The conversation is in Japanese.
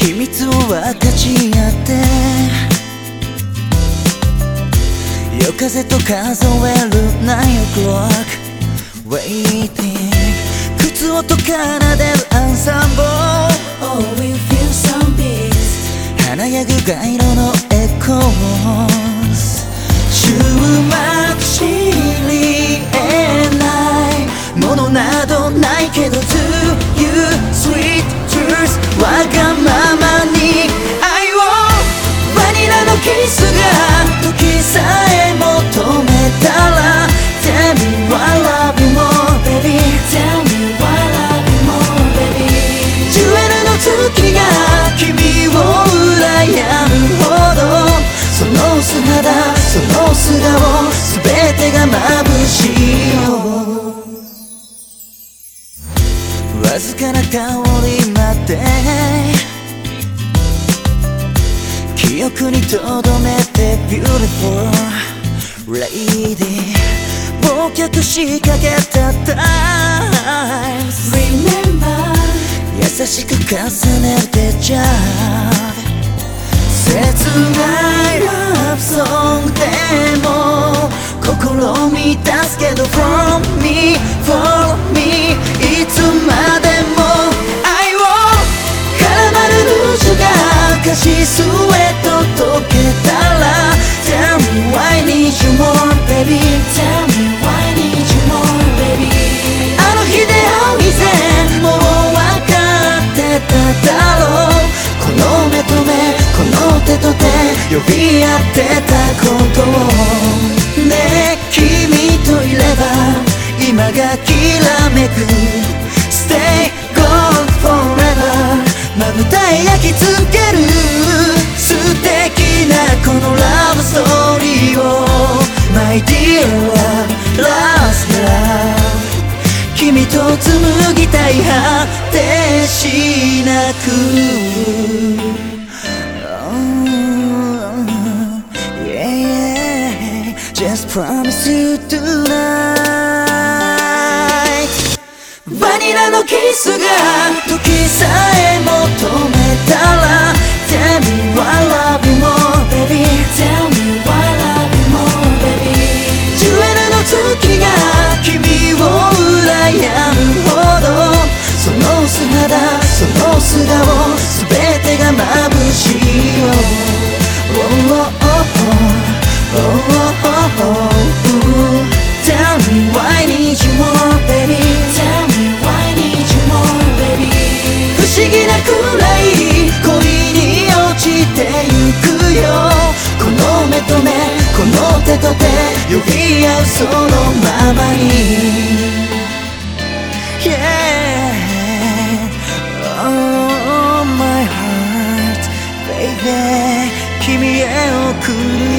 秘密を分かち合って。夜風と数えるナイオクロックウェイティング靴音から出るアンサンボー華やぐ街路素顔全て。が眩しいよわずかな香りまで記憶に留めて。Beautiful Lady 忘却しかけた Times Remember 優しく重ねて。じソングでも心満たすけど From me, for me いつまでも愛を絡まるルージュがカシスへと溶けたら Tell me why I need you more baby. Tell me why I need you more, baby. あの日出会う以前もう分かってただろう。この目と目この手と手呼び合ってぎたい果てしなく Oh, yeah, Just promise you tonight バニラのキスが時さえ求めたら手と手呼び合うそのままに。Yeah. Oh my heart baby 君へ送る